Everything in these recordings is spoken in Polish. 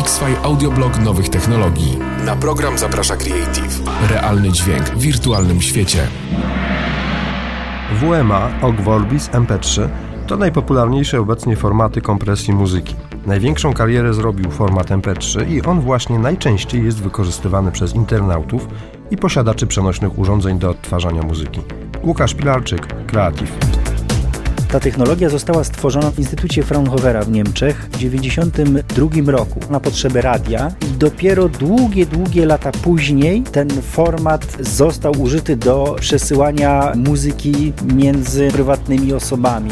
X-Fi Audioblog nowych technologii. Na program zaprasza Creative. Realny dźwięk w wirtualnym świecie. WMA OGG Vorbis MP3 to najpopularniejsze obecnie formaty kompresji muzyki. Największą karierę zrobił format MP3 i on właśnie najczęściej jest wykorzystywany przez internautów i posiadaczy przenośnych urządzeń do odtwarzania muzyki. Łukasz Pilarczyk, Creative. Ta technologia została stworzona w Instytucie Fraunhofera w Niemczech w 1992 roku na potrzeby radia i dopiero długie, długie lata później ten format został użyty do przesyłania muzyki między prywatnymi osobami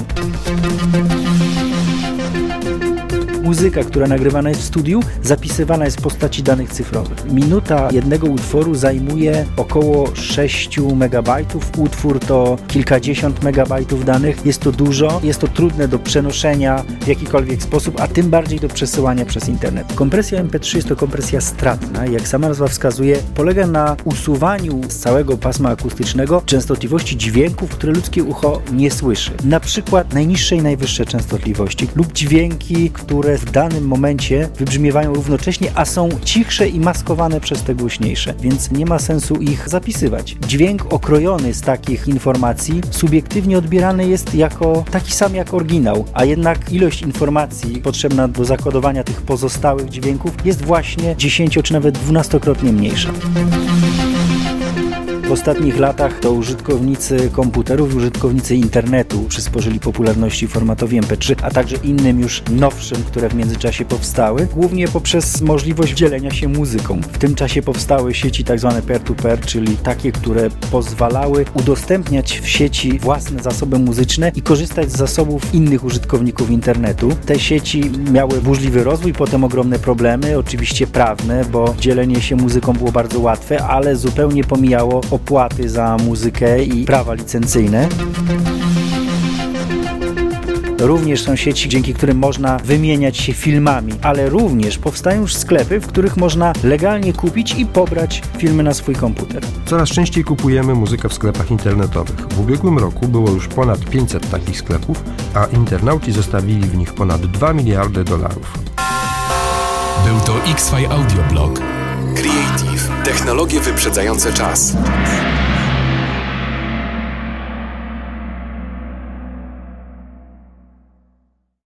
muzyka, która nagrywana jest w studiu, zapisywana jest w postaci danych cyfrowych. Minuta jednego utworu zajmuje około 6 MB. Utwór to kilkadziesiąt megabajtów danych. Jest to dużo, jest to trudne do przenoszenia w jakikolwiek sposób, a tym bardziej do przesyłania przez internet. Kompresja MP3 jest to kompresja stratna jak sama nazwa wskazuje, polega na usuwaniu z całego pasma akustycznego częstotliwości dźwięków, które ludzkie ucho nie słyszy. Na przykład najniższe i najwyższe częstotliwości lub dźwięki, które w danym momencie wybrzmiewają równocześnie, a są cichsze i maskowane przez te głośniejsze, więc nie ma sensu ich zapisywać. Dźwięk okrojony z takich informacji subiektywnie odbierany jest jako taki sam jak oryginał, a jednak ilość informacji potrzebna do zakodowania tych pozostałych dźwięków jest właśnie 10 czy nawet 12-krotnie mniejsza. W ostatnich latach to użytkownicy komputerów użytkownicy internetu przysporzyli popularności formatowi MP3, a także innym już nowszym, które w międzyczasie powstały, głównie poprzez możliwość dzielenia się muzyką. W tym czasie powstały sieci tzw. Tak peer-to-peer, czyli takie, które pozwalały udostępniać w sieci własne zasoby muzyczne i korzystać z zasobów innych użytkowników internetu. Te sieci miały burzliwy rozwój, potem ogromne problemy, oczywiście prawne, bo dzielenie się muzyką było bardzo łatwe, ale zupełnie pomijało opłaty za muzykę i prawa licencyjne. Również są sieci, dzięki którym można wymieniać się filmami, ale również powstają już sklepy, w których można legalnie kupić i pobrać filmy na swój komputer. Coraz częściej kupujemy muzykę w sklepach internetowych. W ubiegłym roku było już ponad 500 takich sklepów, a internauci zostawili w nich ponad 2 miliardy dolarów. Był to X-Fi Audioblog. Technologie wyprzedzające czas.